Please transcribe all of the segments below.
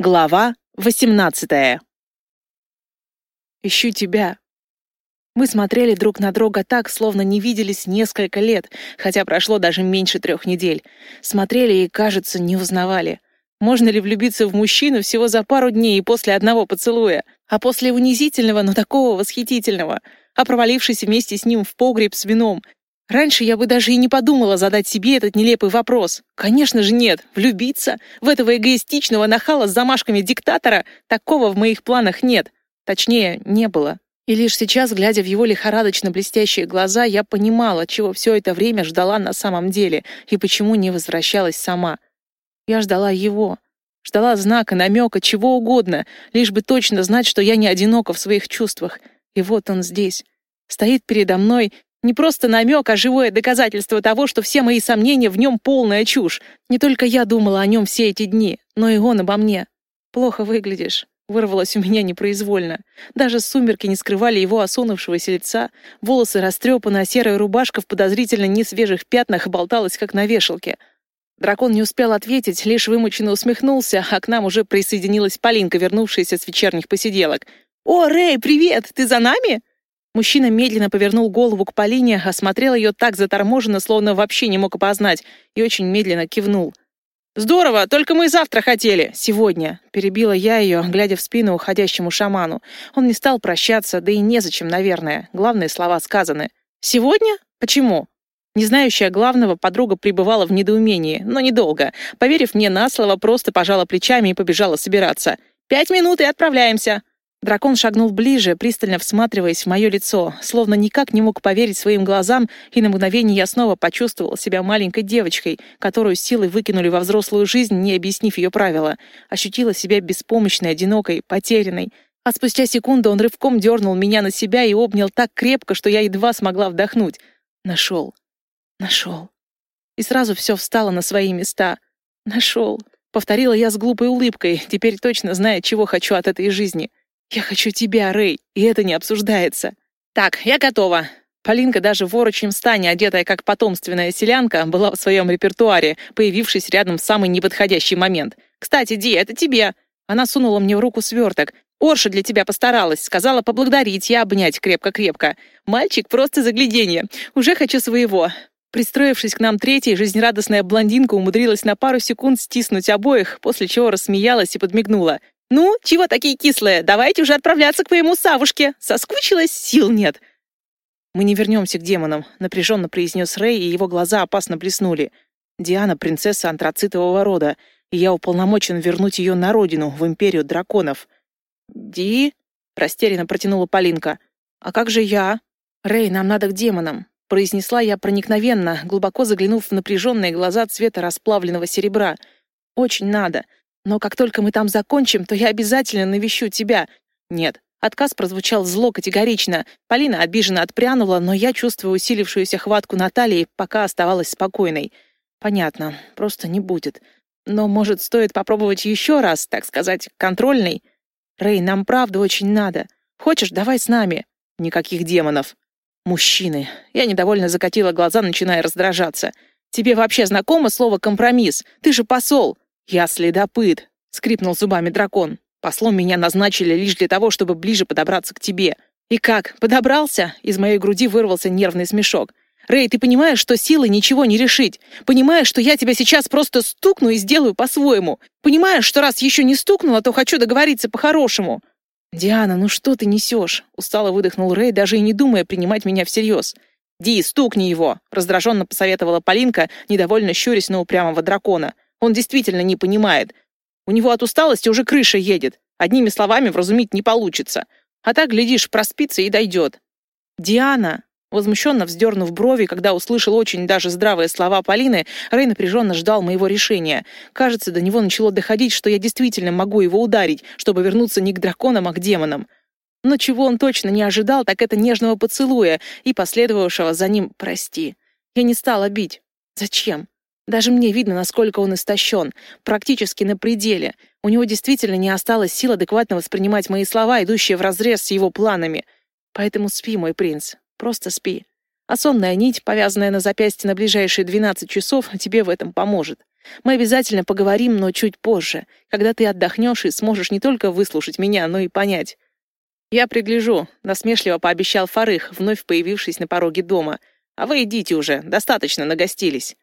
Глава 18 «Ищу тебя». Мы смотрели друг на друга так, словно не виделись несколько лет, хотя прошло даже меньше трех недель. Смотрели и, кажется, не узнавали. Можно ли влюбиться в мужчину всего за пару дней и после одного поцелуя? А после унизительного, но такого восхитительного? А провалившись вместе с ним в погреб с вином? Раньше я бы даже и не подумала задать себе этот нелепый вопрос. Конечно же нет. Влюбиться? В этого эгоистичного нахала с замашками диктатора? Такого в моих планах нет. Точнее, не было. И лишь сейчас, глядя в его лихорадочно блестящие глаза, я понимала, чего все это время ждала на самом деле и почему не возвращалась сама. Я ждала его. Ждала знака, намека, чего угодно, лишь бы точно знать, что я не одинока в своих чувствах. И вот он здесь. Стоит передо мной не просто намек, а живое доказательство того, что все мои сомнения в нем полная чушь. Не только я думала о нем все эти дни, но и он обо мне. «Плохо выглядишь», — вырвалось у меня непроизвольно. Даже сумерки не скрывали его осунувшегося лица, волосы растрепаны, а серая рубашка в подозрительно несвежих пятнах болталась, как на вешалке. Дракон не успел ответить, лишь вымученно усмехнулся, а к нам уже присоединилась Полинка, вернувшаяся с вечерних посиделок. «О, Рэй, привет! Ты за нами?» Мужчина медленно повернул голову к Полине, осмотрел ее так заторможенно, словно вообще не мог опознать, и очень медленно кивнул. «Здорово, только мы завтра хотели. Сегодня», — перебила я ее, глядя в спину уходящему шаману. Он не стал прощаться, да и незачем, наверное. Главные слова сказаны. «Сегодня? Почему?» Не знающая главного, подруга пребывала в недоумении, но недолго. Поверив мне на слово, просто пожала плечами и побежала собираться. «Пять минут и отправляемся!» Дракон шагнул ближе, пристально всматриваясь в мое лицо, словно никак не мог поверить своим глазам, и на мгновение я снова почувствовал себя маленькой девочкой, которую силой выкинули во взрослую жизнь, не объяснив ее правила. Ощутила себя беспомощной, одинокой, потерянной. А спустя секунду он рывком дернул меня на себя и обнял так крепко, что я едва смогла вдохнуть. Нашел. Нашел. И сразу все встало на свои места. Нашел. Повторила я с глупой улыбкой, теперь точно зная, чего хочу от этой жизни. «Я хочу тебя, Рэй, и это не обсуждается». «Так, я готова». Полинка даже в ворочьем стане, одетая как потомственная селянка, была в своем репертуаре, появившись рядом в самый неподходящий момент. «Кстати, Ди, это тебе». Она сунула мне в руку сверток. «Орша для тебя постаралась, сказала поблагодарить и обнять крепко-крепко. Мальчик просто загляденье. Уже хочу своего». Пристроившись к нам третьей, жизнерадостная блондинка умудрилась на пару секунд стиснуть обоих, после чего рассмеялась и подмигнула. «Ну, чего такие кислые? Давайте уже отправляться к моему Савушке. Соскучилась? Сил нет». «Мы не вернемся к демонам», — напряженно произнес Рэй, и его глаза опасно блеснули. «Диана — принцесса антрацитового рода, и я уполномочен вернуть ее на родину, в империю драконов». «Ди?» — растерянно протянула Полинка. «А как же я?» «Рэй, нам надо к демонам», — произнесла я проникновенно, глубоко заглянув в напряженные глаза цвета расплавленного серебра. «Очень надо. Но как только мы там закончим, то я обязательно навещу тебя. Нет. Отказ прозвучал зло категорично. Полина обиженно отпрянула, но я чувствую усилившуюся хватку Натальи, пока оставалась спокойной. Понятно, просто не будет. Но, может, стоит попробовать еще раз, так сказать, контрольный? Рэй, нам правда очень надо. Хочешь, давай с нами. Никаких демонов. Мужчины. Я недовольно закатила глаза, начиная раздражаться. Тебе вообще знакомо слово «компромисс»? Ты же посол. «Я следопыт», — скрипнул зубами дракон. «Послом меня назначили лишь для того, чтобы ближе подобраться к тебе». «И как, подобрался?» Из моей груди вырвался нервный смешок. «Рэй, ты понимаешь, что силой ничего не решить? Понимаешь, что я тебя сейчас просто стукну и сделаю по-своему? Понимаешь, что раз еще не стукнула, то хочу договориться по-хорошему?» «Диана, ну что ты несешь?» — устало выдохнул Рэй, даже и не думая принимать меня всерьез. «Ди, стукни его!» — раздраженно посоветовала Полинка, недовольно щурясь на упрямого дракона. Он действительно не понимает. У него от усталости уже крыша едет. Одними словами вразумить не получится. А так, глядишь, проспится и дойдет. «Диана!» Возмущенно вздернув брови, когда услышал очень даже здравые слова Полины, Рэй напряженно ждал моего решения. Кажется, до него начало доходить, что я действительно могу его ударить, чтобы вернуться не к драконам, а к демонам. Но чего он точно не ожидал, так это нежного поцелуя и последовавшего за ним «прости». Я не стала бить. Зачем? Даже мне видно, насколько он истощен, практически на пределе. У него действительно не осталось сил адекватно воспринимать мои слова, идущие вразрез с его планами. Поэтому спи, мой принц, просто спи. А сонная нить, повязанная на запястье на ближайшие 12 часов, тебе в этом поможет. Мы обязательно поговорим, но чуть позже, когда ты отдохнешь и сможешь не только выслушать меня, но и понять. «Я пригляжу», — насмешливо пообещал Фарых, вновь появившись на пороге дома. «А вы идите уже, достаточно нагостились».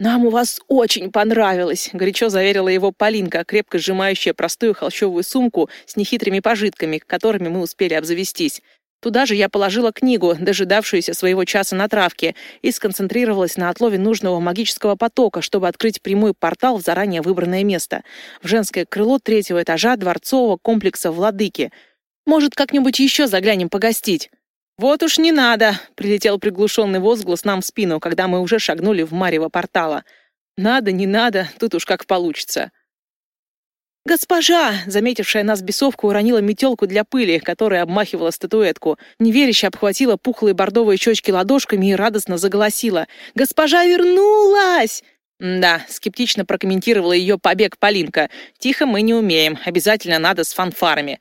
«Нам у вас очень понравилось», — горячо заверила его Полинка, крепко сжимающая простую холщовую сумку с нехитрыми пожитками, которыми мы успели обзавестись. Туда же я положила книгу, дожидавшуюся своего часа на травке, и сконцентрировалась на отлове нужного магического потока, чтобы открыть прямой портал в заранее выбранное место. В женское крыло третьего этажа дворцового комплекса «Владыки», может, как-нибудь еще заглянем погостить?» «Вот уж не надо!» — прилетел приглушенный возглас нам в спину, когда мы уже шагнули в марево портала. «Надо, не надо, тут уж как получится». «Госпожа!» — заметившая нас бесовка уронила метелку для пыли, которая обмахивала статуэтку. Неверяще обхватила пухлые бордовые щечки ладошками и радостно заголосила. «Госпожа вернулась!» «Да», — скептично прокомментировала ее побег Полинка. «Тихо мы не умеем, обязательно надо с фанфарами».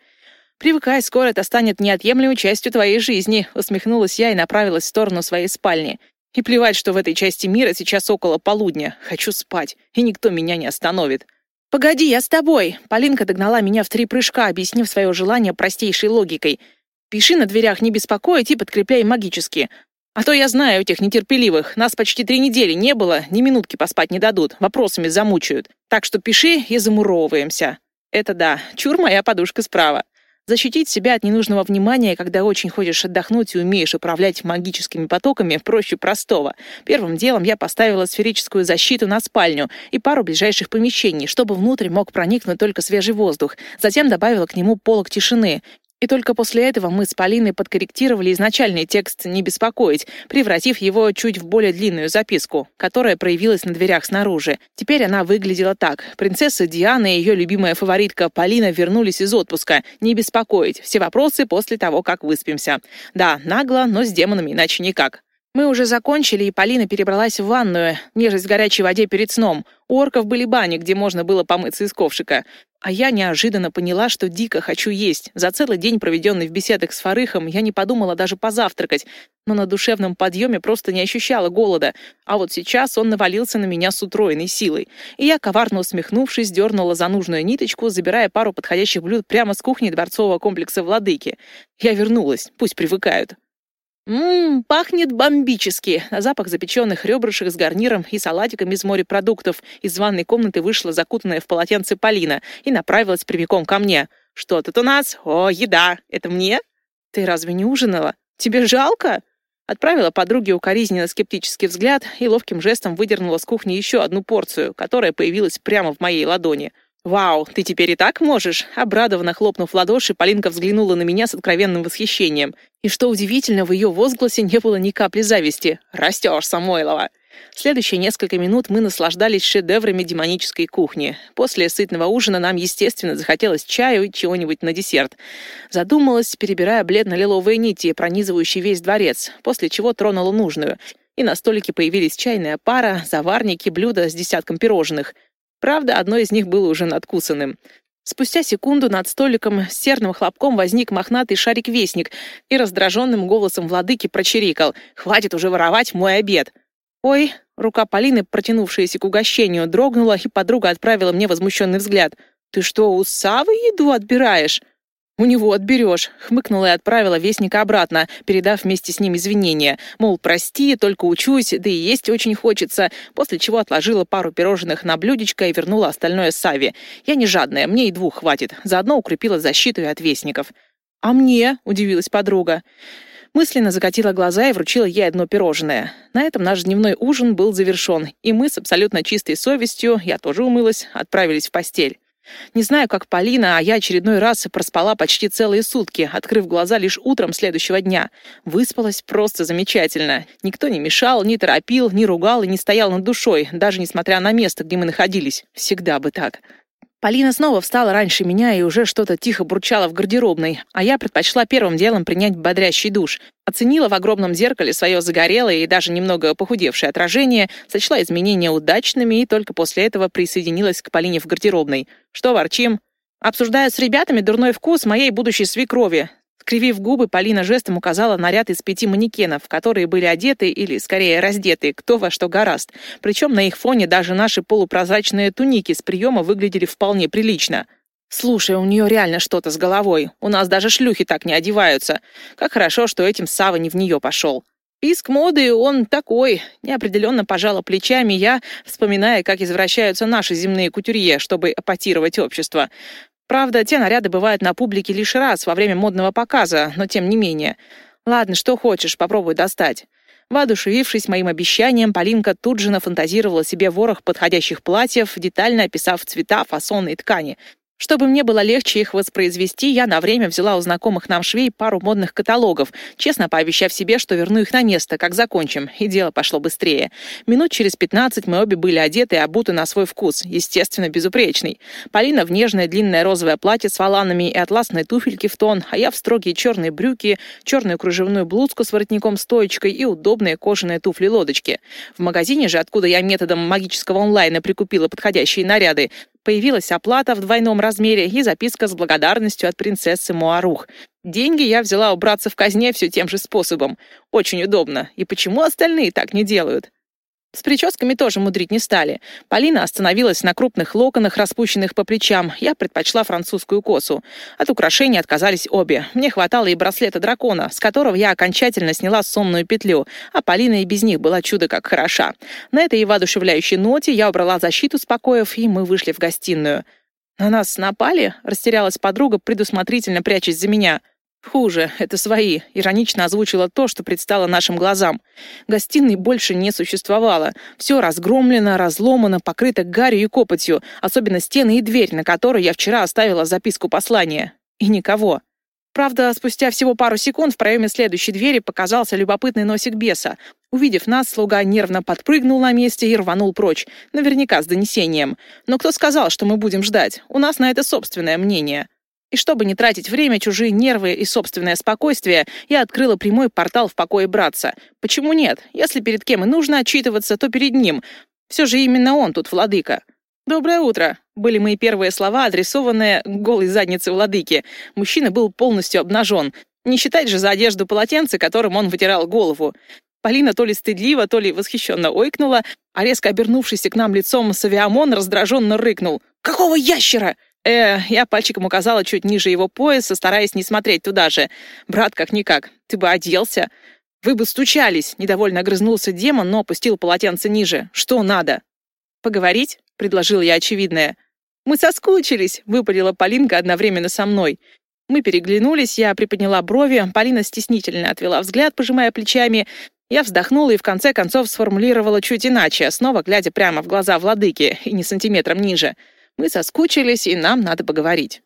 «Привыкай, скоро это станет неотъемлемой частью твоей жизни», — усмехнулась я и направилась в сторону своей спальни. «И плевать, что в этой части мира сейчас около полудня. Хочу спать, и никто меня не остановит». «Погоди, я с тобой!» Полинка догнала меня в три прыжка, объяснив свое желание простейшей логикой. «Пиши на дверях не беспокоить и подкрепляй магически. А то я знаю этих нетерпеливых. Нас почти три недели не было, ни минутки поспать не дадут, вопросами замучают. Так что пиши и замуровываемся». Это да, чур моя подушка справа. Защитить себя от ненужного внимания, когда очень хочешь отдохнуть и умеешь управлять магическими потоками, проще простого. Первым делом я поставила сферическую защиту на спальню и пару ближайших помещений, чтобы внутрь мог проникнуть только свежий воздух. Затем добавила к нему полок тишины. И только после этого мы с Полиной подкорректировали изначальный текст «Не беспокоить», превратив его чуть в более длинную записку, которая проявилась на дверях снаружи. Теперь она выглядела так. Принцесса Диана и ее любимая фаворитка Полина вернулись из отпуска. Не беспокоить. Все вопросы после того, как выспимся. Да, нагло, но с демонами иначе никак. Мы уже закончили, и Полина перебралась в ванную, нежесть в горячей воде перед сном. У орков были бани, где можно было помыться из ковшика. А я неожиданно поняла, что дико хочу есть. За целый день, проведенный в беседах с Фарыхом, я не подумала даже позавтракать, но на душевном подъеме просто не ощущала голода. А вот сейчас он навалился на меня с утроенной силой. И я, коварно усмехнувшись, дернула за нужную ниточку, забирая пару подходящих блюд прямо с кухни дворцового комплекса «Владыки». Я вернулась, пусть привыкают. Ммм, пахнет бомбически. На запах запеченных ребрышек с гарниром и салатиком из морепродуктов из ванной комнаты вышла закутанная в полотенце Полина и направилась прямиком ко мне. «Что тут у нас? О, еда! Это мне?» «Ты разве не ужинала? Тебе жалко?» Отправила подруге укоризненно скептический взгляд и ловким жестом выдернула с кухни еще одну порцию, которая появилась прямо в моей ладони. «Вау, ты теперь и так можешь?» Обрадованно хлопнув в ладоши, Полинка взглянула на меня с откровенным восхищением. И что удивительно, в ее возгласе не было ни капли зависти. «Растешь, Самойлова!» Следующие несколько минут мы наслаждались шедеврами демонической кухни. После сытного ужина нам, естественно, захотелось чаю и чего-нибудь на десерт. Задумалась, перебирая бледно-лиловые нити, пронизывающие весь дворец, после чего тронула нужную. И на столике появились чайная пара, заварники, блюда с десятком пирожных — Правда, одно из них было уже надкусанным. Спустя секунду над столиком с серным хлопком возник мохнатый шарик-вестник и раздраженным голосом владыки прочирикал «Хватит уже воровать мой обед!» «Ой!» — рука Полины, протянувшаяся к угощению, дрогнула, и подруга отправила мне возмущенный взгляд. «Ты что, у Савы еду отбираешь?» «У него отберешь», — хмыкнула и отправила вестника обратно, передав вместе с ним извинения. Мол, прости, только учусь, да и есть очень хочется, после чего отложила пару пирожных на блюдечко и вернула остальное Саве. Я не жадная, мне и двух хватит. Заодно укрепила защиту и от вестников. «А мне?» — удивилась подруга. Мысленно закатила глаза и вручила ей одно пирожное. На этом наш дневной ужин был завершен, и мы с абсолютно чистой совестью, я тоже умылась, отправились в постель. Не знаю, как Полина, а я очередной раз проспала почти целые сутки, открыв глаза лишь утром следующего дня. Выспалась просто замечательно. Никто не мешал, не торопил, не ругал и не стоял над душой, даже несмотря на место, где мы находились. Всегда бы так. Полина снова встала раньше меня и уже что-то тихо бурчала в гардеробной, а я предпочла первым делом принять бодрящий душ. Оценила в огромном зеркале свое загорелое и даже немного похудевшее отражение, сочла изменения удачными и только после этого присоединилась к Полине в гардеробной. «Что ворчим?» «Обсуждаю с ребятами дурной вкус моей будущей свекрови», Скривив губы, Полина жестом указала на ряд из пяти манекенов, которые были одеты или, скорее, раздеты, кто во что гораст. Причем на их фоне даже наши полупрозрачные туники с приема выглядели вполне прилично. «Слушай, у нее реально что-то с головой. У нас даже шлюхи так не одеваются. Как хорошо, что этим Сава не в нее пошел». Писк моды, он такой. Неопределенно пожала плечами я, вспоминая, как извращаются наши земные кутюрье, чтобы эпатировать общество. Правда, те наряды бывают на публике лишь раз во время модного показа, но тем не менее. Ладно, что хочешь, попробуй достать. Воодушевившись моим обещанием, Полинка тут же нафантазировала себе ворох подходящих платьев, детально описав цвета, фасоны и ткани. Чтобы мне было легче их воспроизвести, я на время взяла у знакомых нам швей пару модных каталогов, честно пообещав себе, что верну их на место, как закончим, и дело пошло быстрее. Минут через пятнадцать мы обе были одеты и обуты на свой вкус, естественно, безупречный. Полина в нежное длинное розовое платье с воланами и атласные туфельки в тон, а я в строгие черные брюки, черную кружевную блузку с воротником-стоечкой и удобные кожаные туфли-лодочки. В магазине же, откуда я методом магического онлайна прикупила подходящие наряды, Появилась оплата в двойном размере и записка с благодарностью от принцессы Муарух. Деньги я взяла убраться в казне все тем же способом. Очень удобно. И почему остальные так не делают? С прическами тоже мудрить не стали. Полина остановилась на крупных локонах, распущенных по плечам. Я предпочла французскую косу. От украшений отказались обе. Мне хватало и браслета дракона, с которого я окончательно сняла сонную петлю, а Полина и без них была чудо как хороша. На этой воодушевляющей ноте я убрала защиту с покоев, и мы вышли в гостиную. «На нас напали?» — растерялась подруга, предусмотрительно прячась за меня. Хуже, это свои, иронично озвучила то, что предстало нашим глазам. Гостиной больше не существовало. Все разгромлено, разломано, покрыто гарью и копотью, особенно стены и дверь, на которой я вчера оставила записку послания. И никого. Правда, спустя всего пару секунд в проеме следующей двери показался любопытный носик беса. Увидев нас, слуга нервно подпрыгнул на месте и рванул прочь, наверняка с донесением. Но кто сказал, что мы будем ждать? У нас на это собственное мнение. И чтобы не тратить время, чужие нервы и собственное спокойствие, я открыла прямой портал в покое братца. Почему нет? Если перед кем и нужно отчитываться, то перед ним. Все же именно он тут владыка. «Доброе утро!» — были мои первые слова, адресованные голой заднице владыки. Мужчина был полностью обнажен. Не считать же за одежду полотенце, которым он вытирал голову. Полина то ли стыдливо, то ли восхищенно ойкнула, а резко обернувшийся к нам лицом Савиамон раздраженно рыкнул. «Какого ящера?» Э, я пальчиком указала чуть ниже его пояса, стараясь не смотреть туда же. Брат, как-никак, ты бы оделся. Вы бы стучались, недовольно огрызнулся демон, но опустил полотенце ниже. Что надо? Поговорить? Предложил я очевидное. Мы соскучились, выпалила Полинка одновременно со мной. Мы переглянулись, я приподняла брови, Полина стеснительно отвела взгляд, пожимая плечами. Я вздохнула и в конце концов сформулировала чуть иначе, снова глядя прямо в глаза владыки и не сантиметром ниже. Мы соскучились, и нам надо поговорить.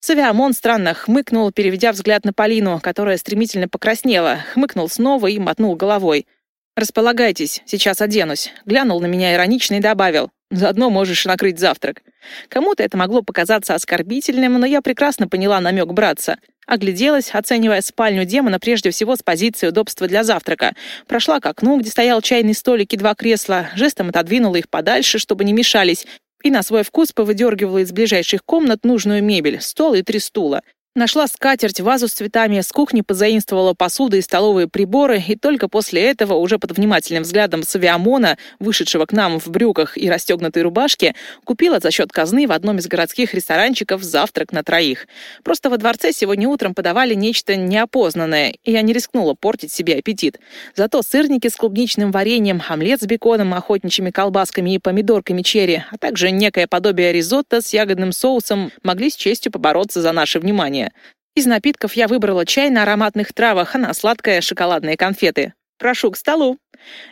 Савиамон странно хмыкнул, переведя взгляд на Полину, которая стремительно покраснела, хмыкнул снова и мотнул головой. «Располагайтесь, сейчас оденусь», — глянул на меня иронично и добавил. «Заодно можешь накрыть завтрак». Кому-то это могло показаться оскорбительным, но я прекрасно поняла намек братца. Огляделась, оценивая спальню демона прежде всего с позиции удобства для завтрака. Прошла к окну, где стоял чайный столик и два кресла, жестом отодвинула их подальше, чтобы не мешались, и на свой вкус повыдергивала из ближайших комнат нужную мебель, стол и три стула. Нашла скатерть, вазу с цветами, с кухни позаимствовала посуду и столовые приборы, и только после этого, уже под внимательным взглядом Савиамона, вышедшего к нам в брюках и расстегнутой рубашке, купила за счет казны в одном из городских ресторанчиков завтрак на троих. Просто во дворце сегодня утром подавали нечто неопознанное, и я не рискнула портить себе аппетит. Зато сырники с клубничным вареньем, омлет с беконом, охотничьими колбасками и помидорками черри, а также некое подобие ризотто с ягодным соусом могли с честью побороться за наше внимание. Из напитков я выбрала чай на ароматных травах, а на сладкое — шоколадные конфеты. «Прошу к столу».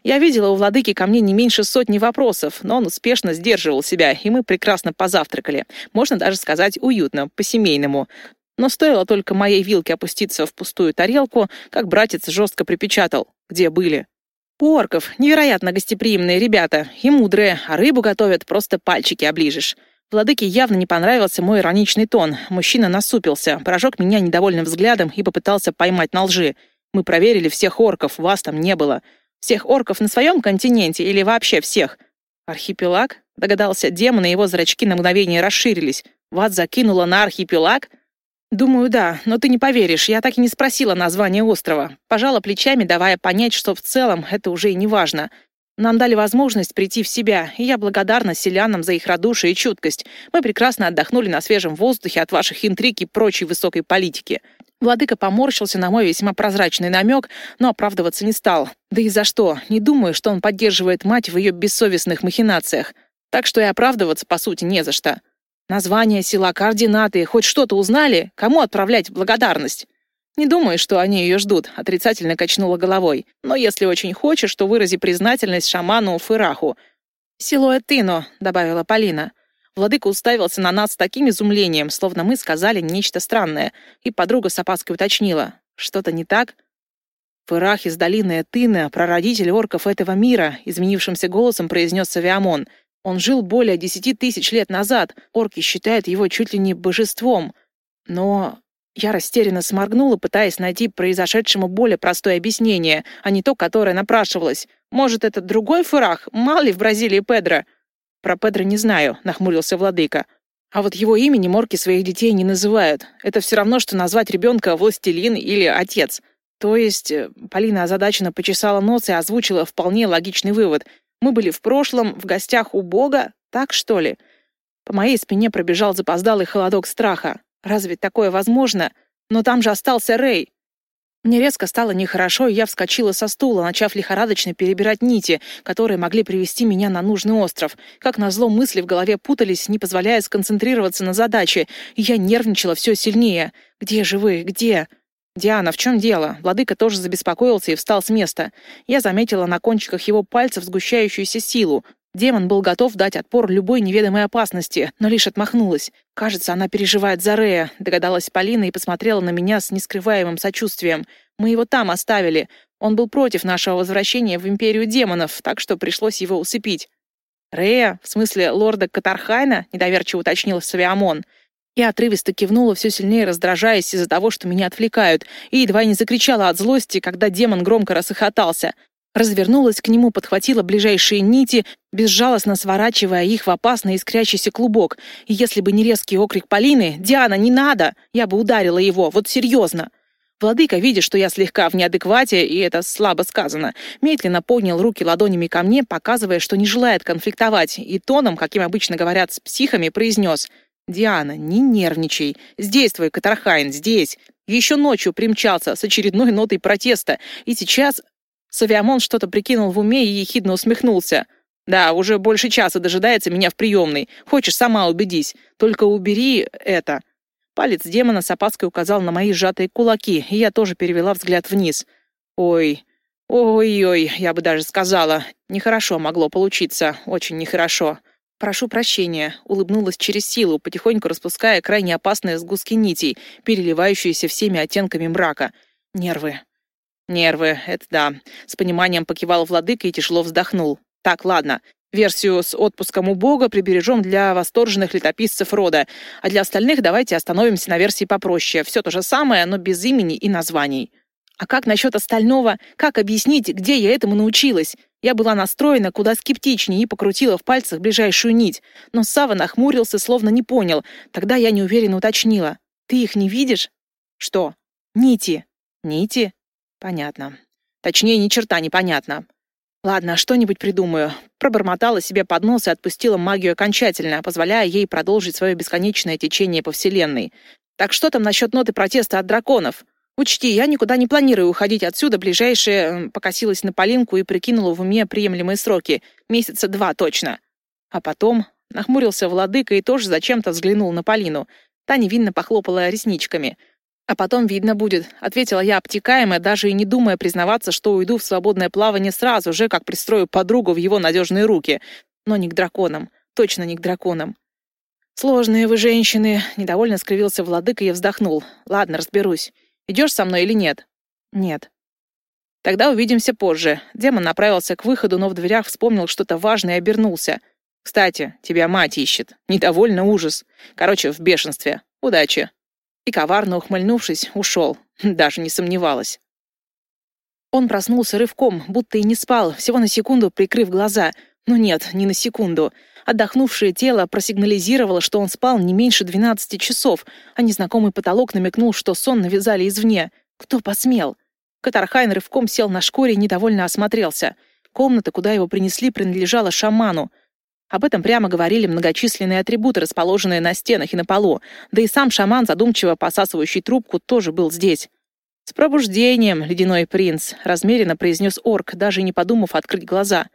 Я видела у владыки ко мне не меньше сотни вопросов, но он успешно сдерживал себя, и мы прекрасно позавтракали. Можно даже сказать уютно, по-семейному. Но стоило только моей вилке опуститься в пустую тарелку, как братец жестко припечатал. Где были? У орков невероятно гостеприимные ребята и мудрые, а рыбу готовят, просто пальчики оближешь. Владыке явно не понравился мой ироничный тон. Мужчина насупился, прожег меня недовольным взглядом и попытался поймать на лжи. Мы проверили всех орков, вас там не было. Всех орков на своем континенте или вообще всех? Архипелаг? Догадался демон, и его зрачки на мгновение расширились. Вас закинуло на архипелаг? «Думаю, да, но ты не поверишь, я так и не спросила название острова. Пожала плечами, давая понять, что в целом это уже и не важно. Нам дали возможность прийти в себя, и я благодарна селянам за их радушие и чуткость. Мы прекрасно отдохнули на свежем воздухе от ваших интриг и прочей высокой политики. Владыка поморщился на мой весьма прозрачный намек, но оправдываться не стал. Да и за что? Не думаю, что он поддерживает мать в ее бессовестных махинациях. Так что и оправдываться, по сути, не за что. Название села, координаты, хоть что-то узнали? Кому отправлять благодарность? Не думаю, что они ее ждут, отрицательно качнула головой. Но если очень хочешь, то вырази признательность шаману Фыраху. «Село Этино», — добавила Полина. Владыка уставился на нас с таким изумлением, словно мы сказали нечто странное, и подруга с опаской уточнила. «Что-то не так?» «Фырах из долины Этына, прародитель орков этого мира», — изменившимся голосом произнес Савиамон — он жил более десяти тысяч лет назад. Орки считают его чуть ли не божеством. Но я растерянно сморгнула, пытаясь найти произошедшему более простое объяснение, а не то, которое напрашивалось. Может, это другой фурах? Мало ли в Бразилии Педро? Про Педро не знаю, нахмурился владыка. А вот его имени морки своих детей не называют. Это все равно, что назвать ребенка властелин или отец. То есть э, Полина озадаченно почесала нос и озвучила вполне логичный вывод — мы были в прошлом, в гостях у Бога, так что ли? По моей спине пробежал запоздалый холодок страха. Разве такое возможно? Но там же остался Рэй. Мне резко стало нехорошо, и я вскочила со стула, начав лихорадочно перебирать нити, которые могли привести меня на нужный остров. Как назло, мысли в голове путались, не позволяя сконцентрироваться на задаче, и я нервничала все сильнее. «Где же вы? Где?» «Диана, в чем дело?» Владыка тоже забеспокоился и встал с места. Я заметила на кончиках его пальцев сгущающуюся силу. Демон был готов дать отпор любой неведомой опасности, но лишь отмахнулась. «Кажется, она переживает за Рея», — догадалась Полина и посмотрела на меня с нескрываемым сочувствием. «Мы его там оставили. Он был против нашего возвращения в Империю демонов, так что пришлось его усыпить». «Рея? В смысле лорда Катархайна?» — недоверчиво уточнил Савиамон. Я отрывисто кивнула, все сильнее раздражаясь из-за того, что меня отвлекают, и едва не закричала от злости, когда демон громко расхохотался. Развернулась к нему, подхватила ближайшие нити, безжалостно сворачивая их в опасный искрящийся клубок. И если бы не резкий окрик Полины «Диана, не надо!», я бы ударила его, вот серьезно. Владыка, видя, что я слегка в неадеквате, и это слабо сказано, медленно поднял руки ладонями ко мне, показывая, что не желает конфликтовать, и тоном, каким обычно говорят с психами, произнес — «Диана, не нервничай. Здесь твой Катархайн, здесь. Еще ночью примчался с очередной нотой протеста. И сейчас...» Савиамон что-то прикинул в уме и ехидно усмехнулся. «Да, уже больше часа дожидается меня в приемной. Хочешь, сама убедись. Только убери это». Палец демона с опаской указал на мои сжатые кулаки, и я тоже перевела взгляд вниз. «Ой, ой-ой, я бы даже сказала. Нехорошо могло получиться, очень нехорошо». «Прошу прощения», — улыбнулась через силу, потихоньку распуская крайне опасные сгустки нитей, переливающиеся всеми оттенками мрака. «Нервы». «Нервы, это да». С пониманием покивал владыка и тяжело вздохнул. «Так, ладно. Версию с отпуском у Бога прибережем для восторженных летописцев рода, а для остальных давайте остановимся на версии попроще. Все то же самое, но без имени и названий». «А как насчет остального? Как объяснить, где я этому научилась?» Я была настроена куда скептичнее и покрутила в пальцах ближайшую нить. Но Сава нахмурился, словно не понял. Тогда я неуверенно уточнила. «Ты их не видишь?» «Что?» «Нити». «Нити?» «Понятно». Точнее, ни черта непонятно. Ладно, что-нибудь придумаю. Пробормотала себе под нос и отпустила магию окончательно, позволяя ей продолжить свое бесконечное течение по Вселенной. Так что там насчет ноты протеста от драконов? «Учти, я никуда не планирую уходить отсюда. Ближайшие...» Покосилась на Полинку и прикинула в уме приемлемые сроки. Месяца два точно. А потом нахмурился владыка и тоже зачем-то взглянул на Полину. Та невинно похлопала ресничками. «А потом видно будет», — ответила я обтекаемо, даже и не думая признаваться, что уйду в свободное плавание сразу же, как пристрою подругу в его надежные руки. Но не к драконам. Точно не к драконам. «Сложные вы женщины», — недовольно скривился владыка и вздохнул. «Ладно, разберусь. Идешь со мной или нет?» «Нет». «Тогда увидимся позже». Демон направился к выходу, но в дверях вспомнил что-то важное и обернулся. «Кстати, тебя мать ищет. Недовольно ужас. Короче, в бешенстве. Удачи». И коварно ухмыльнувшись, ушел. Даже не сомневалась. Он проснулся рывком, будто и не спал, всего на секунду прикрыв глаза. Ну нет, не на секунду. Отдохнувшее тело просигнализировало, что он спал не меньше 12 часов, а незнакомый потолок намекнул, что сон навязали извне. Кто посмел? Катархайн рывком сел на шкуре и недовольно осмотрелся. Комната, куда его принесли, принадлежала шаману. Об этом прямо говорили многочисленные атрибуты, расположенные на стенах и на полу. Да и сам шаман, задумчиво посасывающий трубку, тоже был здесь. «С пробуждением, ледяной принц», — размеренно произнес орк, даже не подумав открыть глаза.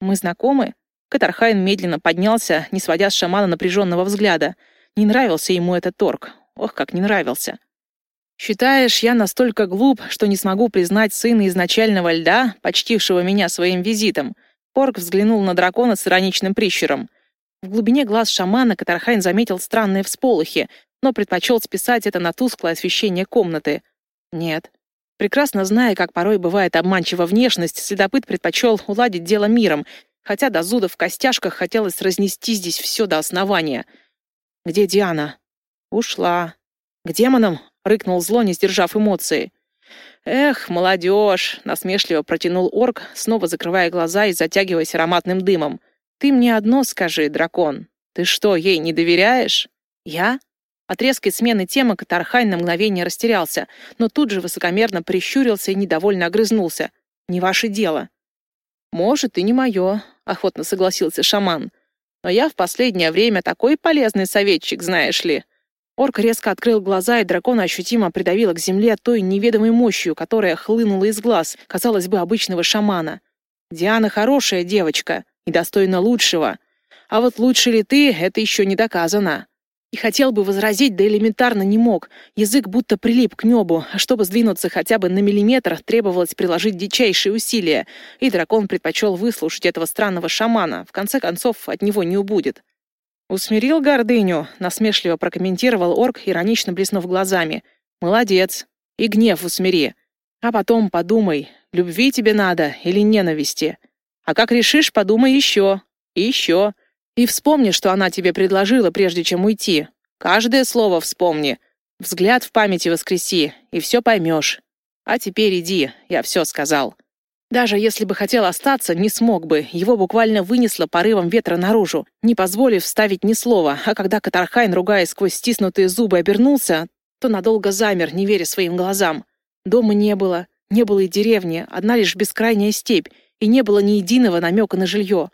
«Мы знакомы?» Катархайн медленно поднялся, не сводя с шамана напряженного взгляда. Не нравился ему этот орк. Ох, как не нравился. «Считаешь, я настолько глуп, что не смогу признать сына изначального льда, почтившего меня своим визитом?» Орк взглянул на дракона с ироничным прищуром. В глубине глаз шамана Катархайн заметил странные всполохи, но предпочел списать это на тусклое освещение комнаты. Нет. Прекрасно зная, как порой бывает обманчива внешность, следопыт предпочел уладить дело миром, хотя до зуда в костяшках хотелось разнести здесь все до основания. «Где Диана?» «Ушла». «К демонам?» — рыкнул зло, не сдержав эмоции. «Эх, молодежь!» — насмешливо протянул орк, снова закрывая глаза и затягиваясь ароматным дымом. «Ты мне одно скажи, дракон. Ты что, ей не доверяешь?» «Я?» От резкой смены темы Катархайн на мгновение растерялся, но тут же высокомерно прищурился и недовольно огрызнулся. «Не ваше дело». «Может, и не мое», — охотно согласился шаман. «Но я в последнее время такой полезный советчик, знаешь ли». Орк резко открыл глаза, и дракона ощутимо придавило к земле той неведомой мощью, которая хлынула из глаз, казалось бы, обычного шамана. «Диана хорошая девочка и достойна лучшего. А вот лучше ли ты, это еще не доказано». И хотел бы возразить, да элементарно не мог. Язык будто прилип к небу, а чтобы сдвинуться хотя бы на миллиметр, требовалось приложить дичайшие усилия. И дракон предпочел выслушать этого странного шамана. В конце концов, от него не убудет. «Усмирил гордыню», — насмешливо прокомментировал орк, иронично блеснув глазами. «Молодец. И гнев усмири. А потом подумай, любви тебе надо или ненависти. А как решишь, подумай еще. И еще. И вспомни, что она тебе предложила, прежде чем уйти. Каждое слово вспомни. Взгляд в памяти воскреси, и все поймешь. А теперь иди, я все сказал. Даже если бы хотел остаться, не смог бы. Его буквально вынесло порывом ветра наружу, не позволив вставить ни слова. А когда Катархайн, ругаясь сквозь стиснутые зубы, обернулся, то надолго замер, не веря своим глазам. Дома не было, не было и деревни, одна лишь бескрайняя степь, и не было ни единого намека на жилье.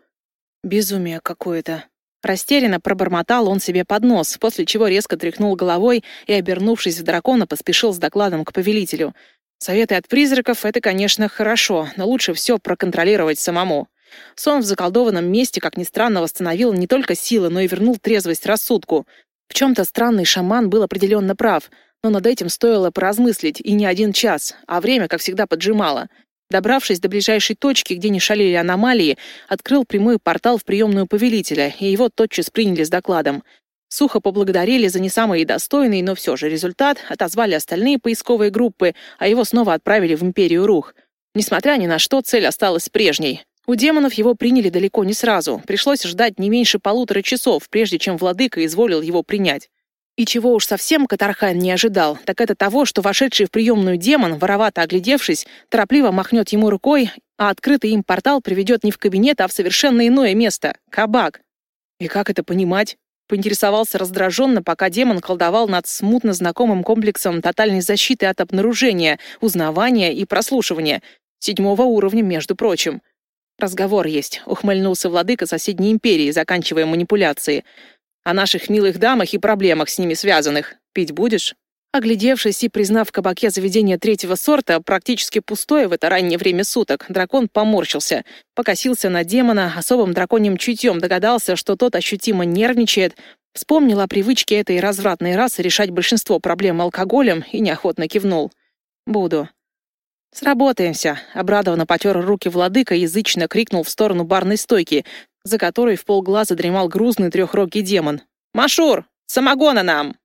Безумие какое-то. Растерянно пробормотал он себе под нос, после чего резко тряхнул головой и, обернувшись в дракона, поспешил с докладом к повелителю. Советы от призраков — это, конечно, хорошо, но лучше все проконтролировать самому. Сон в заколдованном месте, как ни странно, восстановил не только силы, но и вернул трезвость рассудку. В чем-то странный шаман был определенно прав, но над этим стоило поразмыслить, и не один час, а время, как всегда, поджимало — Добравшись до ближайшей точки, где не шалили аномалии, открыл прямой портал в приемную повелителя, и его тотчас приняли с докладом. Сухо поблагодарили за не самый достойный, но все же результат, отозвали остальные поисковые группы, а его снова отправили в Империю Рух. Несмотря ни на что, цель осталась прежней. У демонов его приняли далеко не сразу. Пришлось ждать не меньше полутора часов, прежде чем владыка изволил его принять. И чего уж совсем Катархан не ожидал, так это того, что вошедший в приемную демон, воровато оглядевшись, торопливо махнет ему рукой, а открытый им портал приведет не в кабинет, а в совершенно иное место — кабак. И как это понимать? Поинтересовался раздраженно, пока демон колдовал над смутно знакомым комплексом тотальной защиты от обнаружения, узнавания и прослушивания. Седьмого уровня, между прочим. «Разговор есть», — ухмыльнулся владыка соседней империи, заканчивая манипуляции. О наших милых дамах и проблемах с ними связанных. Пить будешь?» Оглядевшись и признав в кабаке заведение третьего сорта, практически пустое в это раннее время суток, дракон поморщился, покосился на демона, особым драконьим чутьем догадался, что тот ощутимо нервничает, вспомнил о привычке этой развратной расы решать большинство проблем алкоголем и неохотно кивнул. «Буду». «Сработаемся», — обрадованно потер руки владыка, язычно крикнул в сторону барной стойки, за которой в полглаза дремал грузный трехрогий демон. «Машур! Самогона нам!»